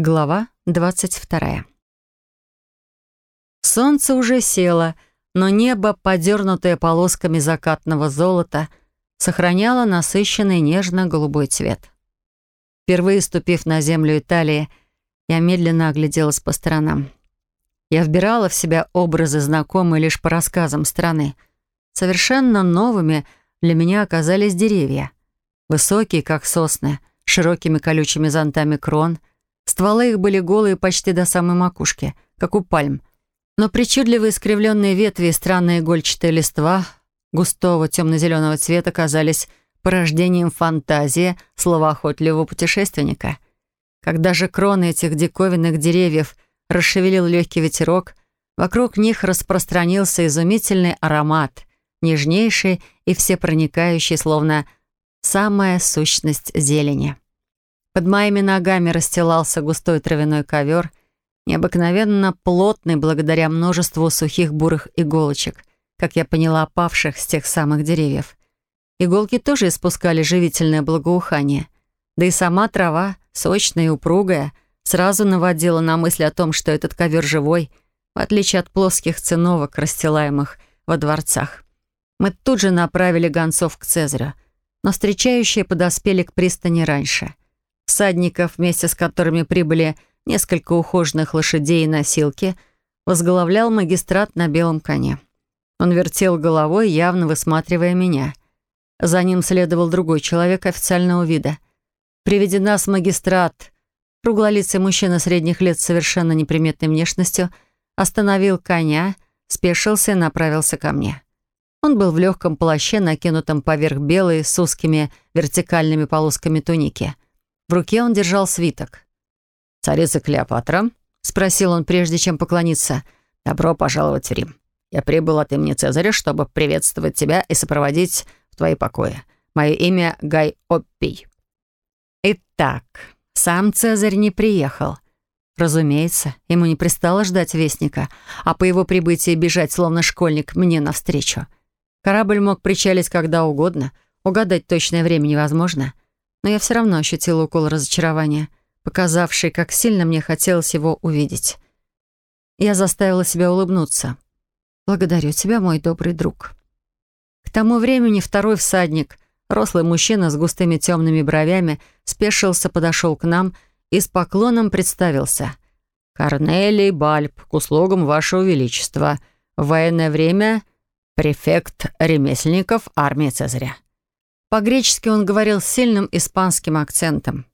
Глава 22. Солнце уже село, но небо, подернутое полосками закатного золота, сохраняло насыщенный нежно-голубой цвет. Впервые ступив на землю Италии, я медленно огляделась по сторонам. Я вбирала в себя образы, знакомые лишь по рассказам страны. Совершенно новыми для меня оказались деревья. Высокие, как сосны, широкими колючими зонтами крон — Стволы их были голые почти до самой макушки, как у пальм. Но причудливо искривленные ветви и странные игольчатые листва густого темно-зеленого цвета казались порождением фантазии словоохотливого путешественника. Когда же кроны этих диковинных деревьев расшевелил легкий ветерок, вокруг них распространился изумительный аромат, нежнейший и всепроникающий, словно самая сущность зелени. Под моими ногами расстилался густой травяной ковер, необыкновенно плотный благодаря множеству сухих бурых иголочек, как я поняла, опавших с тех самых деревьев. Иголки тоже испускали живительное благоухание. Да и сама трава, сочная и упругая, сразу наводила на мысль о том, что этот ковер живой, в отличие от плоских циновок, расстилаемых во дворцах. Мы тут же направили гонцов к Цезарю, но встречающие подоспели к пристани раньше всадников, вместе с которыми прибыли несколько ухоженных лошадей и носилки, возглавлял магистрат на белом коне. Он вертел головой, явно высматривая меня. За ним следовал другой человек официального вида. Приведи нас магистрат, круглолицый мужчина средних лет с совершенно неприметной внешностью, остановил коня, спешился и направился ко мне. Он был в легком плаще, накинутом поверх белой с узкими вертикальными полосками туники — в руке он держал свиток. «Царица Клеопатра?» — спросил он, прежде чем поклониться. «Добро пожаловать в Рим. Я прибыл а от имени Цезаря, чтобы приветствовать тебя и сопроводить в твои покои. Мое имя Гай Оппий». «Итак, сам Цезарь не приехал». Разумеется, ему не пристало ждать вестника, а по его прибытии бежать, словно школьник, мне навстречу. Корабль мог причалить когда угодно, угадать точное время невозможно — но я все равно ощутила укол разочарования, показавший, как сильно мне хотелось его увидеть. Я заставила себя улыбнуться. «Благодарю тебя, мой добрый друг». К тому времени второй всадник, рослый мужчина с густыми темными бровями, спешился, подошел к нам и с поклоном представился. «Корнелий Бальб, к услугам вашего величества. В военное время префект ремесленников армии Цезаря». По-гречески он говорил с сильным испанским акцентом.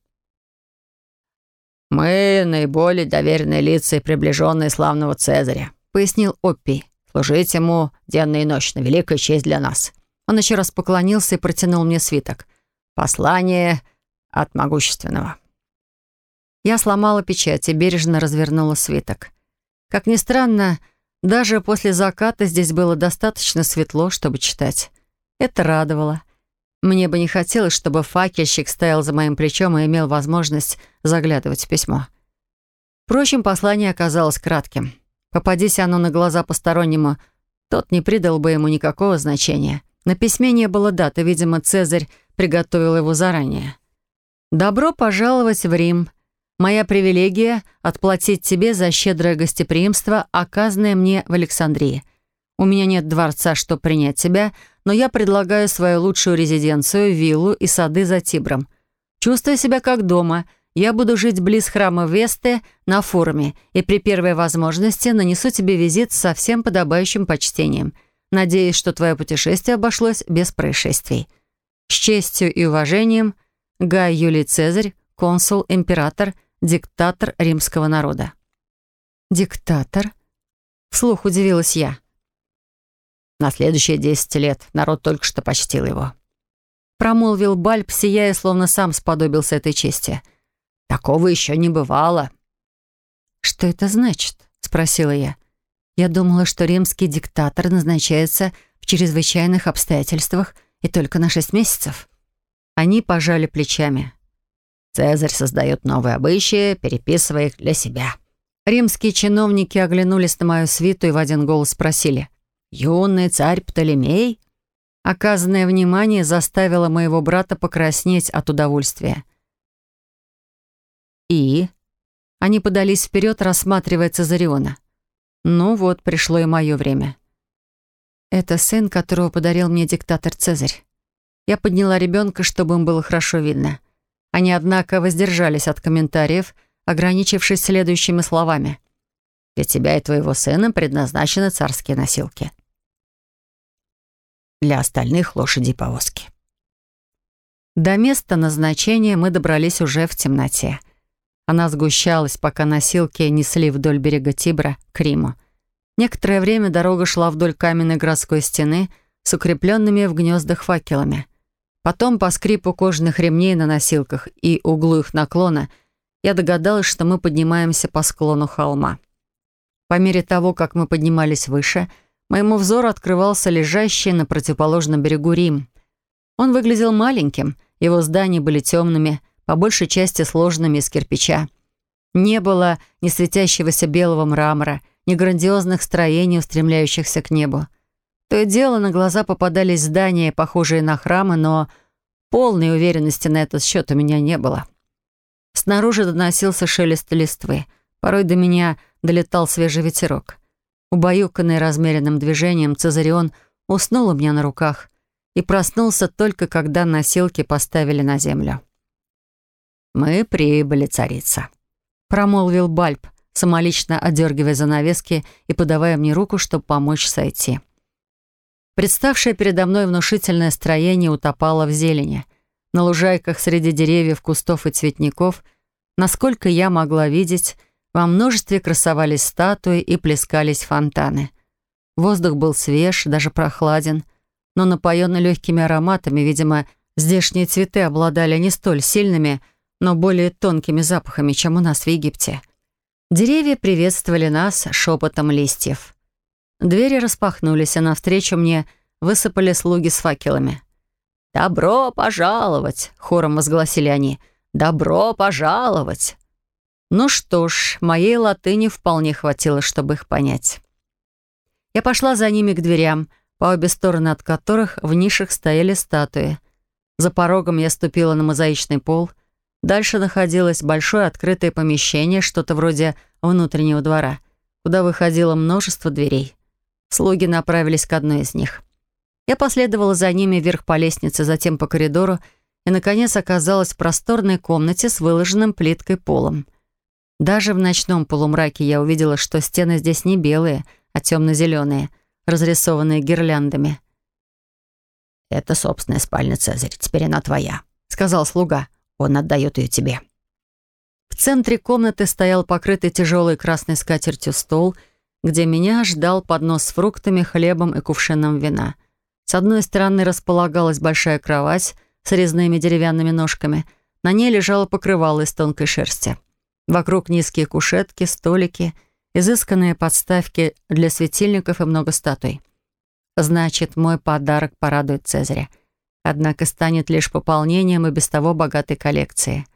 «Мы наиболее доверенные лица и приближенные славного Цезаря», — пояснил Оппи. «Служить ему денно и ночь, на великая честь для нас». Он еще раз поклонился и протянул мне свиток. «Послание от могущественного». Я сломала печать и бережно развернула свиток. Как ни странно, даже после заката здесь было достаточно светло, чтобы читать. Это радовало. Мне бы не хотелось, чтобы факельщик стоял за моим плечом и имел возможность заглядывать в письмо. Впрочем, послание оказалось кратким. Попадись оно на глаза постороннему, тот не придал бы ему никакого значения. На письме не было даты, видимо, Цезарь приготовил его заранее. «Добро пожаловать в Рим. Моя привилегия — отплатить тебе за щедрое гостеприимство, оказанное мне в Александрии. У меня нет дворца, чтобы принять тебя, но я предлагаю свою лучшую резиденцию, виллу и сады за Тибром. Чувствуя себя как дома, я буду жить близ храма Весты на форуме и при первой возможности нанесу тебе визит со всем подобающим почтением. Надеюсь, что твое путешествие обошлось без происшествий. С честью и уважением, Гай Юлий Цезарь, консул, император, диктатор римского народа». «Диктатор?» — вслух удивилась я на следующие десять лет. Народ только что почтил его». Промолвил Бальб, сияя, словно сам сподобился этой чести. «Такого еще не бывало». «Что это значит?» — спросила я. «Я думала, что римский диктатор назначается в чрезвычайных обстоятельствах и только на шесть месяцев». Они пожали плечами. Цезарь создает новые обычаи, переписывая их для себя. Римские чиновники оглянулись на мою свиту и в один голос спросили. «Юный царь Птолемей?» Оказанное внимание заставило моего брата покраснеть от удовольствия. «И?» Они подались вперед, рассматривая Цезариона. «Ну вот, пришло и мое время». «Это сын, которого подарил мне диктатор Цезарь. Я подняла ребенка, чтобы им было хорошо видно. Они, однако, воздержались от комментариев, ограничившись следующими словами. «Для тебя и твоего сына предназначены царские носилки» для остальных лошадей повозки. До места назначения мы добрались уже в темноте. Она сгущалась, пока носилки несли вдоль берега Тибра к Риму. Некоторое время дорога шла вдоль каменной городской стены с укрепленными в гнездах факелами. Потом по скрипу кожаных ремней на носилках и углу их наклона я догадалась, что мы поднимаемся по склону холма. По мере того, как мы поднимались выше — моему взору открывался лежащий на противоположном берегу Рим. Он выглядел маленьким, его здания были темными, по большей части сложными из кирпича. Не было ни светящегося белого мрамора, ни грандиозных строений, устремляющихся к небу. То и дело на глаза попадались здания, похожие на храмы, но полной уверенности на этот счет у меня не было. Снаружи доносился шелест листвы. Порой до меня долетал свежий ветерок. Убаюканный размеренным движением, Цезарион уснул у меня на руках и проснулся только, когда носилки поставили на землю. «Мы прибыли, царица», — промолвил Бальб, самолично одергивая занавески и подавая мне руку, чтобы помочь сойти. Представшее передо мной внушительное строение утопало в зелени. На лужайках среди деревьев, кустов и цветников, насколько я могла видеть, во множестве красовались статуи и плескались фонтаны. Воздух был свеж, даже прохладен, но напоенный легкими ароматами, видимо, здешние цветы обладали не столь сильными, но более тонкими запахами, чем у нас в Египте. Деревья приветствовали нас шепотом листьев. Двери распахнулись, а навстречу мне высыпали слуги с факелами. «Добро пожаловать!» — хором возгласили они. «Добро пожаловать!» Ну что ж, моей латыни вполне хватило, чтобы их понять. Я пошла за ними к дверям, по обе стороны от которых в нишах стояли статуи. За порогом я ступила на мозаичный пол. Дальше находилось большое открытое помещение, что-то вроде внутреннего двора, куда выходило множество дверей. Слуги направились к одной из них. Я последовала за ними вверх по лестнице, затем по коридору и, наконец, оказалась в просторной комнате с выложенным плиткой полом. Даже в ночном полумраке я увидела, что стены здесь не белые, а темно-зеленые, разрисованные гирляндами. «Это собственная спальня, Цезарь. Теперь она твоя», — сказал слуга. «Он отдает ее тебе». В центре комнаты стоял покрытый тяжелой красной скатертью стол, где меня ждал поднос с фруктами, хлебом и кувшином вина. С одной стороны располагалась большая кровать с резными деревянными ножками. На ней лежало покрывало из тонкой шерсти. Вокруг низкие кушетки, столики, изысканные подставки для светильников и много статуй. Значит, мой подарок порадует Цезаря. Однако станет лишь пополнением и без того богатой коллекции.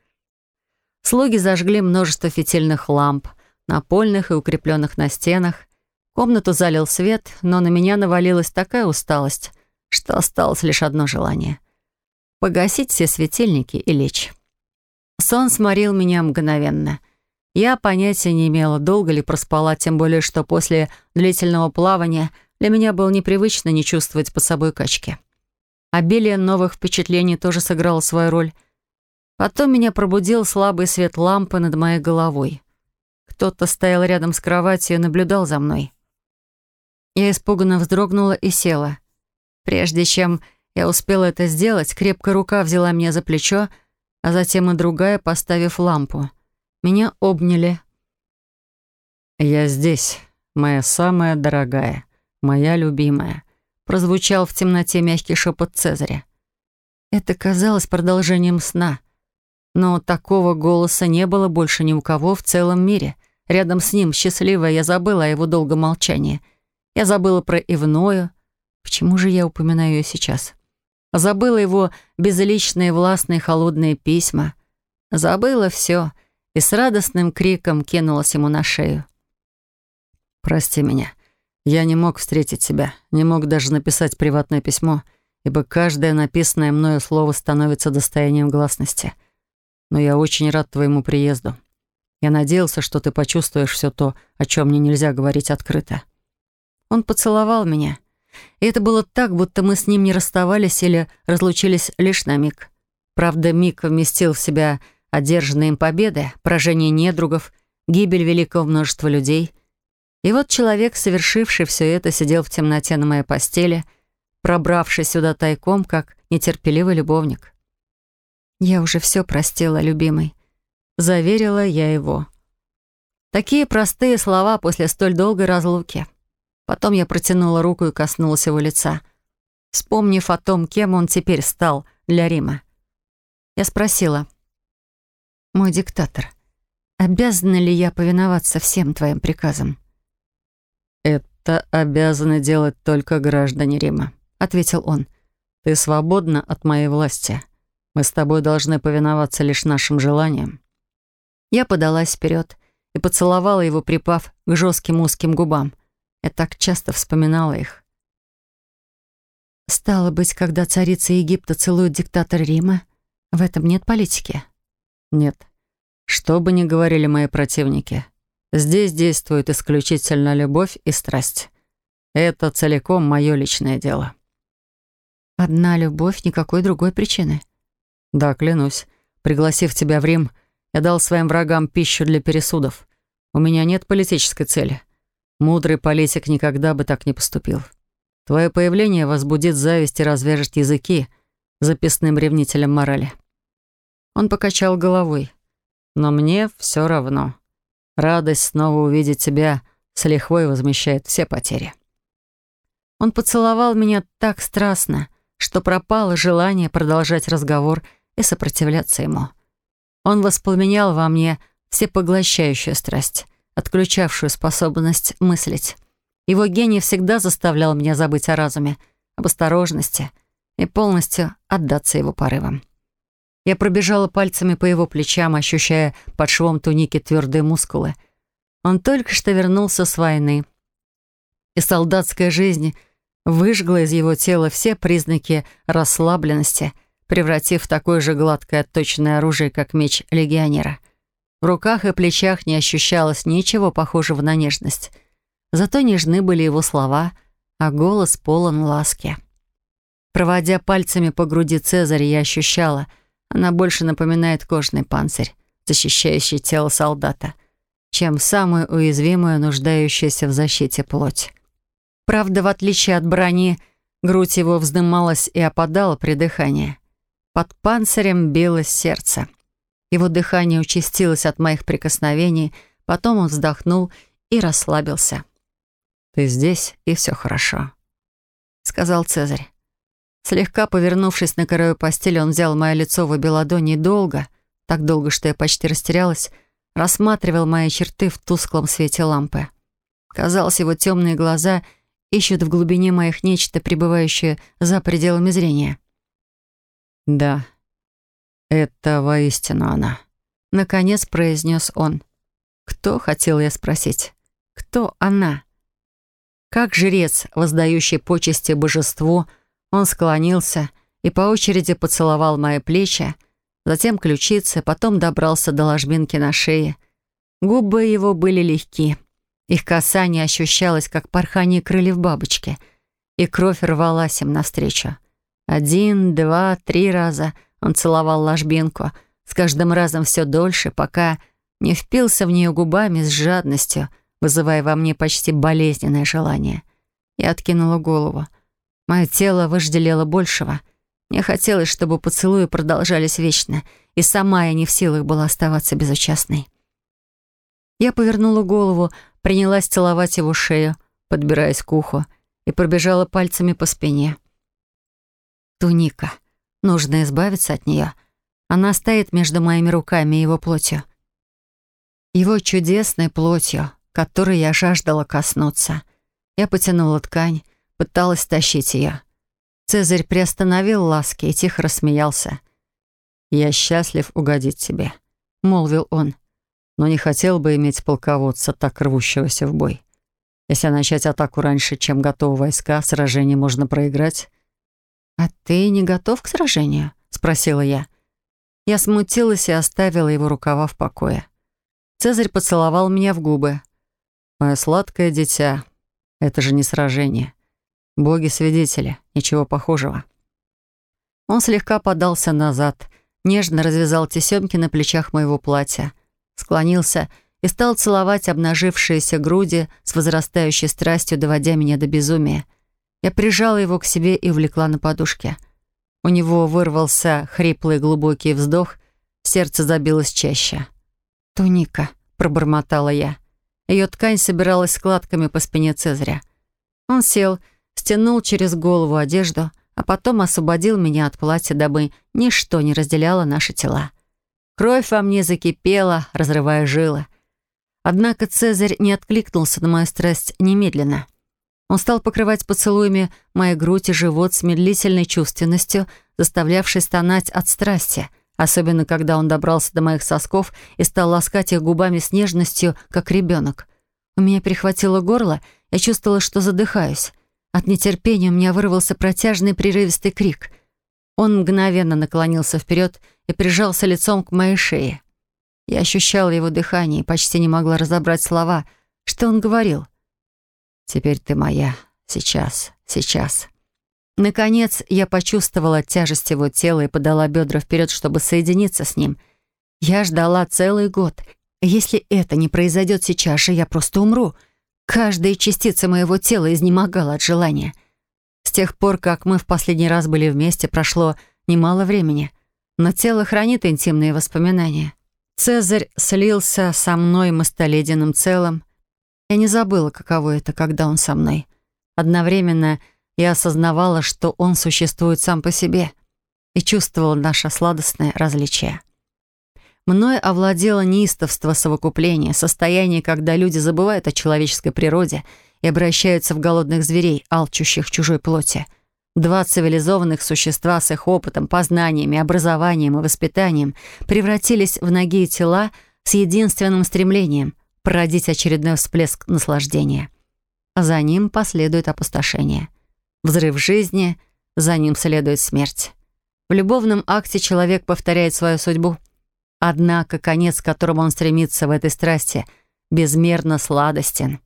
Слуги зажгли множество фитильных ламп, напольных и укрепленных на стенах. Комнату залил свет, но на меня навалилась такая усталость, что осталось лишь одно желание — погасить все светильники и лечь. Сон сморил меня мгновенно. Я понятия не имела, долго ли проспала, тем более, что после длительного плавания для меня было непривычно не чувствовать под собой качки. Обилие новых впечатлений тоже сыграло свою роль. Потом меня пробудил слабый свет лампы над моей головой. Кто-то стоял рядом с кроватью и наблюдал за мной. Я испуганно вздрогнула и села. Прежде чем я успела это сделать, крепкая рука взяла меня за плечо, а затем и другая, поставив лампу. Меня обняли. «Я здесь, моя самая дорогая, моя любимая», прозвучал в темноте мягкий шепот Цезаря. Это казалось продолжением сна. Но такого голоса не было больше ни у кого в целом мире. Рядом с ним, счастливая, я забыла о его долгом молчании. Я забыла про Ивною. Почему же я упоминаю ее сейчас? Забыла его безличные властные холодные письма. Забыла все и с радостным криком кинулась ему на шею. «Прости меня. Я не мог встретить тебя, не мог даже написать приватное письмо, ибо каждое написанное мною слово становится достоянием гласности. Но я очень рад твоему приезду. Я надеялся, что ты почувствуешь все то, о чем мне нельзя говорить открыто». Он поцеловал меня — и это было так, будто мы с ним не расставались или разлучились лишь на миг. Правда, миг вместил в себя одержанные им победы, поражение недругов, гибель великого множества людей. И вот человек, совершивший все это, сидел в темноте на моей постели, пробравшись сюда тайком, как нетерпеливый любовник. «Я уже все простила, любимый», — заверила я его. Такие простые слова после столь долгой разлуки — Потом я протянула руку и коснулась его лица, вспомнив о том, кем он теперь стал для Рима. Я спросила, «Мой диктатор, обязана ли я повиноваться всем твоим приказам?» «Это обязаны делать только граждане Рима», — ответил он. «Ты свободна от моей власти. Мы с тобой должны повиноваться лишь нашим желаниям». Я подалась вперед и поцеловала его, припав к жестким узким губам — я так часто вспоминала их. Стало быть, когда царица Египта целует диктатор Рима, в этом нет политики? Нет. Что бы ни говорили мои противники, здесь действует исключительно любовь и страсть. Это целиком мое личное дело. Одна любовь, никакой другой причины. Да, клянусь. Пригласив тебя в Рим, я дал своим врагам пищу для пересудов. У меня нет политической цели. Мудрый политик никогда бы так не поступил. Твое появление возбудит зависть и развяжет языки записным ревнителем морали. Он покачал головой. Но мне все равно. Радость снова увидеть тебя с лихвой возмещает все потери. Он поцеловал меня так страстно, что пропало желание продолжать разговор и сопротивляться ему. Он воспламенял во мне всепоглощающую страсть — отключавшую способность мыслить. Его гений всегда заставлял меня забыть о разуме, об осторожности и полностью отдаться его порывам. Я пробежала пальцами по его плечам, ощущая под швом туники твердые мускулы. Он только что вернулся с войны. И солдатская жизнь выжгла из его тела все признаки расслабленности, превратив в такое же гладкое отточенное оружие, как меч легионера — в руках и плечах не ощущалось ничего похожего на нежность. Зато нежны были его слова, а голос полон ласки. Проводя пальцами по груди Цезаря, я ощущала, она больше напоминает кожный панцирь, защищающий тело солдата, чем самую уязвимую, нуждающуюся в защите плоть. Правда, в отличие от брони, грудь его вздымалась и опадала при дыхании. Под панцирем билось сердце. Его дыхание участилось от моих прикосновений, потом он вздохнул и расслабился. «Ты здесь, и все хорошо», — сказал Цезарь. Слегка повернувшись на краю постели, он взял мое лицо в обе ладони долго, так долго, что я почти растерялась, рассматривал мои черты в тусклом свете лампы. Казалось, его темные глаза ищут в глубине моих нечто, пребывающее за пределами зрения. «Да, «Это воистину она», — наконец произнес он. «Кто?» — хотел я спросить. «Кто она?» Как жрец, воздающий почести божеству, он склонился и по очереди поцеловал мои плечи, затем ключицы, потом добрался до ложбинки на шее. Губы его были легки. Их касание ощущалось, как порхание крыльев бабочки, и кровь рвалась им навстречу. Один, два, три раза — он целовал ложбинку, с каждым разом все дольше, пока не впился в нее губами с жадностью, вызывая во мне почти болезненное желание. Я откинула голову. Мое тело вожделело большего. Мне хотелось, чтобы поцелуи продолжались вечно, и сама я не в силах была оставаться безучастной. Я повернула голову, принялась целовать его шею, подбираясь к уху, и пробежала пальцами по спине. Туника. Нужно избавиться от нее. Она стоит между моими руками и его плотью. Его чудесной плотью, которой я жаждала коснуться. Я потянула ткань, пыталась тащить ее. Цезарь приостановил ласки и тихо рассмеялся. «Я счастлив угодить тебе», — молвил он, «но не хотел бы иметь полководца, так рвущегося в бой. Если начать атаку раньше, чем готовы войска, сражение можно проиграть, «А ты не готов к сражению?» — спросила я. Я смутилась и оставила его рукава в покое. Цезарь поцеловал меня в губы. «Мое сладкое дитя, это же не сражение. Боги-свидетели, ничего похожего». Он слегка подался назад, нежно развязал тесемки на плечах моего платья, склонился и стал целовать обнажившиеся груди с возрастающей страстью, доводя меня до безумия — я прижала его к себе и увлекла на подушке. У него вырвался хриплый глубокий вздох, сердце забилось чаще. «Туника», — пробормотала я. Ее ткань собиралась складками по спине Цезаря. Он сел, стянул через голову одежду, а потом освободил меня от платья, дабы ничто не разделяло наши тела. Кровь во мне закипела, разрывая жилы. Однако Цезарь не откликнулся на мою страсть немедленно — он стал покрывать поцелуями мои грудь и живот с медлительной чувственностью, заставлявшей стонать от страсти, особенно когда он добрался до моих сосков и стал ласкать их губами с нежностью, как ребенок. У меня перехватило горло, я чувствовала, что задыхаюсь. От нетерпения у меня вырвался протяжный прерывистый крик. Он мгновенно наклонился вперед и прижался лицом к моей шее. Я ощущала его дыхание и почти не могла разобрать слова, что он говорил — Теперь ты моя. Сейчас, сейчас. Наконец, я почувствовала тяжесть его тела и подала бедра вперед, чтобы соединиться с ним. Я ждала целый год. Если это не произойдет сейчас же, я просто умру. Каждая частица моего тела изнемогала от желания. С тех пор, как мы в последний раз были вместе, прошло немало времени. Но тело хранит интимные воспоминания. Цезарь слился со мной, мы стали единым целым. Я не забыла, каково это, когда он со мной. Одновременно я осознавала, что он существует сам по себе и чувствовала наше сладостное различие. Мною овладело неистовство совокупления, состояние, когда люди забывают о человеческой природе и обращаются в голодных зверей, алчущих чужой плоти. Два цивилизованных существа с их опытом, познаниями, образованием и воспитанием превратились в ноги и тела с единственным стремлением — породить очередной всплеск наслаждения. А за ним последует опустошение. Взрыв жизни, за ним следует смерть. В любовном акте человек повторяет свою судьбу. Однако конец, к которому он стремится в этой страсти, безмерно сладостен.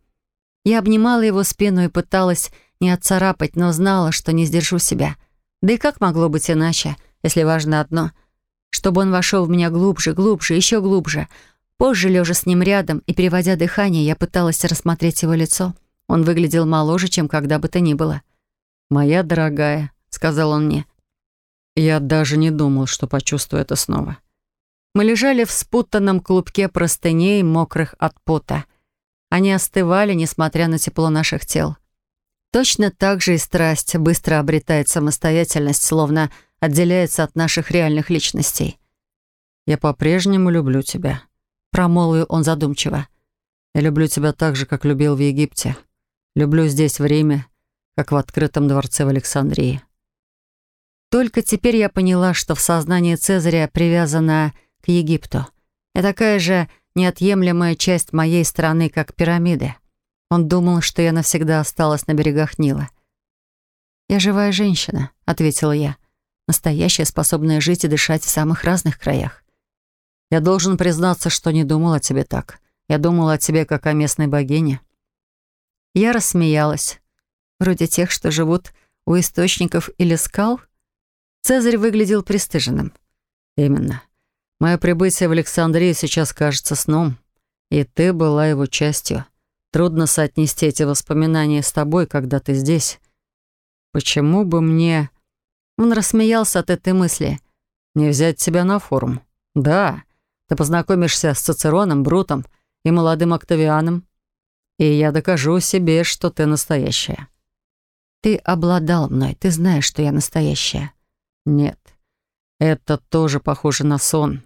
Я обнимала его спину и пыталась не отцарапать, но знала, что не сдержу себя. Да и как могло быть иначе, если важно одно — чтобы он вошел в меня глубже, глубже, еще глубже — Позже, лежа с ним рядом и переводя дыхание, я пыталась рассмотреть его лицо. Он выглядел моложе, чем когда бы то ни было. «Моя дорогая», — сказал он мне, — «я даже не думал, что почувствую это снова». Мы лежали в спутанном клубке простыней, мокрых от пота. Они остывали, несмотря на тепло наших тел. Точно так же и страсть быстро обретает самостоятельность, словно отделяется от наших реальных личностей. «Я по-прежнему люблю тебя», промолвил он задумчиво. «Я люблю тебя так же, как любил в Египте. Люблю здесь время, как в открытом дворце в Александрии». Только теперь я поняла, что в сознании Цезаря привязана к Египту. Я такая же неотъемлемая часть моей страны, как пирамиды. Он думал, что я навсегда осталась на берегах Нила. «Я живая женщина», — ответила я. «Настоящая, способная жить и дышать в самых разных краях». Я должен признаться, что не думал о тебе так. Я думала о тебе, как о местной богине». Я рассмеялась. Вроде тех, что живут у источников или скал. Цезарь выглядел пристыженным. «Именно. Мое прибытие в Александрию сейчас кажется сном, и ты была его частью. Трудно соотнести эти воспоминания с тобой, когда ты здесь. Почему бы мне...» Он рассмеялся от этой мысли. «Не взять тебя на форум?» «Да. Ты познакомишься с Цицероном, Брутом и молодым Октавианом, и я докажу себе, что ты настоящая». «Ты обладал мной, ты знаешь, что я настоящая». «Нет, это тоже похоже на сон».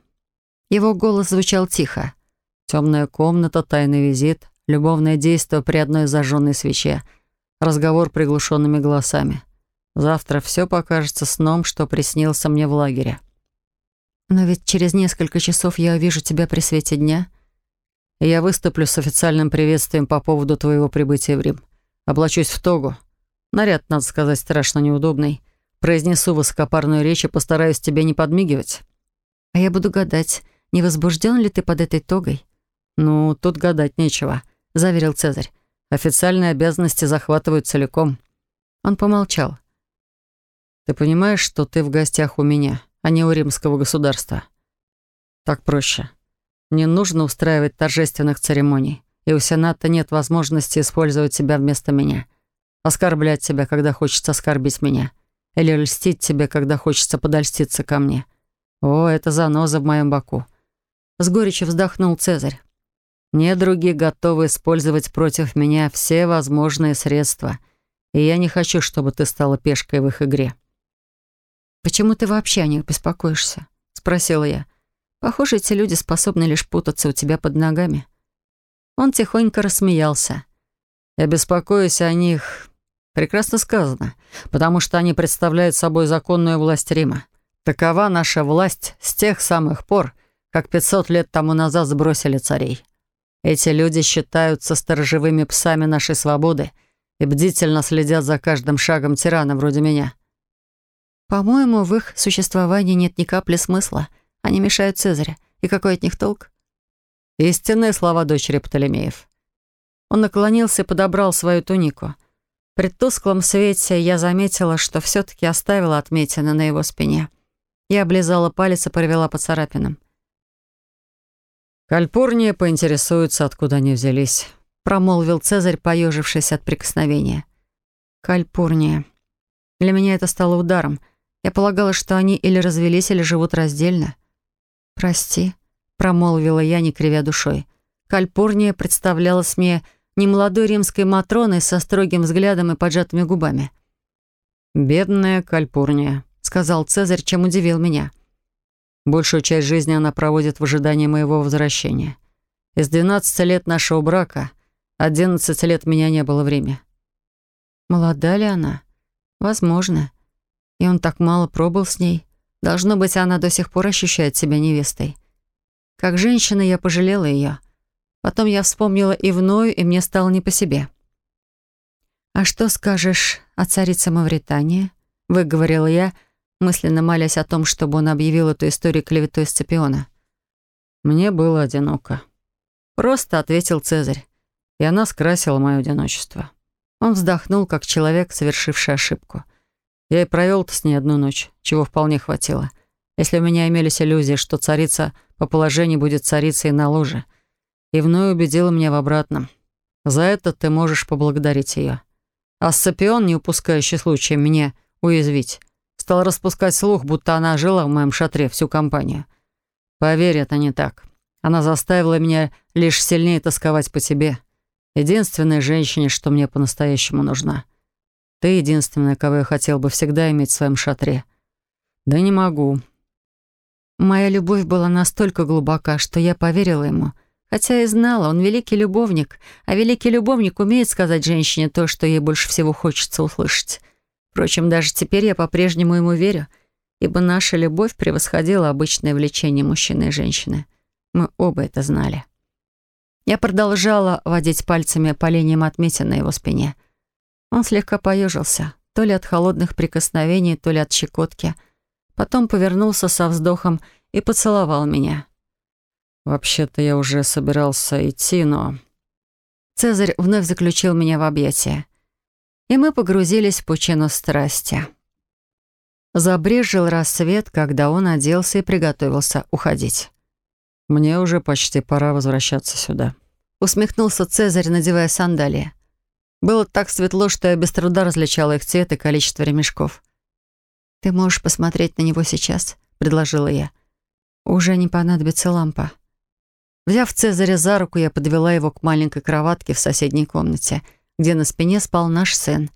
Его голос звучал тихо. Темная комната, тайный визит, любовное действие при одной зажженной свече, разговор приглушенными голосами. Завтра все покажется сном, что приснился мне в лагере. Но ведь через несколько часов я увижу тебя при свете дня. И я выступлю с официальным приветствием по поводу твоего прибытия в Рим. Облачусь в тогу. Наряд, надо сказать, страшно неудобный. Произнесу высокопарную речь и постараюсь тебе не подмигивать. А я буду гадать, не возбужден ли ты под этой тогой? Ну, тут гадать нечего, заверил Цезарь. Официальные обязанности захватывают целиком. Он помолчал. Ты понимаешь, что ты в гостях у меня? а не у римского государства. Так проще. Не нужно устраивать торжественных церемоний, и у Сената нет возможности использовать себя вместо меня, оскорблять себя, когда хочется оскорбить меня, или льстить тебе, когда хочется подольститься ко мне. О, это заноза в моем боку. С горечью вздохнул Цезарь. Недруги готовы использовать против меня все возможные средства, и я не хочу, чтобы ты стала пешкой в их игре. «Почему ты вообще о них беспокоишься?» — спросила я. «Похоже, эти люди способны лишь путаться у тебя под ногами». Он тихонько рассмеялся. «Я беспокоюсь о них...» «Прекрасно сказано, потому что они представляют собой законную власть Рима. Такова наша власть с тех самых пор, как 500 лет тому назад сбросили царей. Эти люди считаются сторожевыми псами нашей свободы и бдительно следят за каждым шагом тирана вроде меня. По-моему, в их существовании нет ни капли смысла. Они мешают Цезаря. И какой от них толк? Истинные слова дочери Птолемеев. Он наклонился и подобрал свою тунику. При тусклом свете я заметила, что все-таки оставила отметины на его спине. Я облизала палец и провела по царапинам. «Кальпурния поинтересуется, откуда они взялись», — промолвил Цезарь, поежившись от прикосновения. «Кальпурния». Для меня это стало ударом — я полагала, что они или развелись, или живут раздельно. «Прости», — промолвила я, не кривя душой. Кальпурния представлялась мне немолодой римской матроной со строгим взглядом и поджатыми губами. «Бедная Кальпурния», — сказал Цезарь, чем удивил меня. «Большую часть жизни она проводит в ожидании моего возвращения. Из 12 лет нашего брака 11 лет меня не было в Риме». «Молода ли она?» «Возможно. И он так мало пробыл с ней. Должно быть, она до сих пор ощущает себя невестой. Как женщина я пожалела ее. Потом я вспомнила Ивную, и мне стало не по себе. «А что скажешь о царице Мавритании?» — выговорила я, мысленно молясь о том, чтобы он объявил эту историю клеветой Сципиона. «Мне было одиноко». Просто ответил Цезарь, и она скрасила мое одиночество. Он вздохнул, как человек, совершивший ошибку — я и провел-то с ней одну ночь, чего вполне хватило. Если у меня имелись иллюзии, что царица по положению будет царицей на ложе, и вновь убедила меня в обратном. За это ты можешь поблагодарить ее. А Сципион, не упускающий случая меня уязвить, стал распускать слух, будто она жила в моем шатре всю компанию. Поверь, это не так. Она заставила меня лишь сильнее тосковать по тебе. Единственной женщине, что мне по-настоящему нужна — ты единственная, кого я хотел бы всегда иметь в своем шатре. Да не могу. Моя любовь была настолько глубока, что я поверила ему. Хотя и знала, он великий любовник, а великий любовник умеет сказать женщине то, что ей больше всего хочется услышать. Впрочем, даже теперь я по-прежнему ему верю, ибо наша любовь превосходила обычное влечение мужчины и женщины. Мы оба это знали. Я продолжала водить пальцами по линиям отметин на его спине — он слегка поежился, то ли от холодных прикосновений, то ли от щекотки. Потом повернулся со вздохом и поцеловал меня. «Вообще-то я уже собирался идти, но...» Цезарь вновь заключил меня в объятия. И мы погрузились в пучину страсти. Забрежил рассвет, когда он оделся и приготовился уходить. «Мне уже почти пора возвращаться сюда», — усмехнулся Цезарь, надевая сандалии. Было так светло, что я без труда различала их цвет и количество ремешков. «Ты можешь посмотреть на него сейчас», — предложила я. «Уже не понадобится лампа». Взяв Цезаря за руку, я подвела его к маленькой кроватке в соседней комнате, где на спине спал наш сын.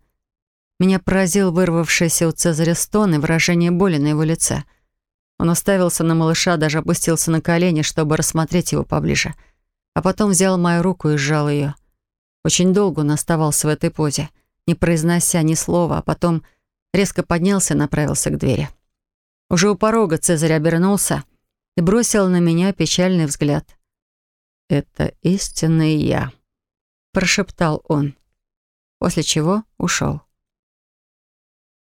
Меня поразил вырвавшийся у Цезаря стон и выражение боли на его лице. Он оставился на малыша, даже опустился на колени, чтобы рассмотреть его поближе. А потом взял мою руку и сжал ее. Очень долго он оставался в этой позе, не произнося ни слова, а потом резко поднялся и направился к двери. Уже у порога Цезарь обернулся и бросил на меня печальный взгляд. «Это истинный я», — прошептал он, после чего ушел.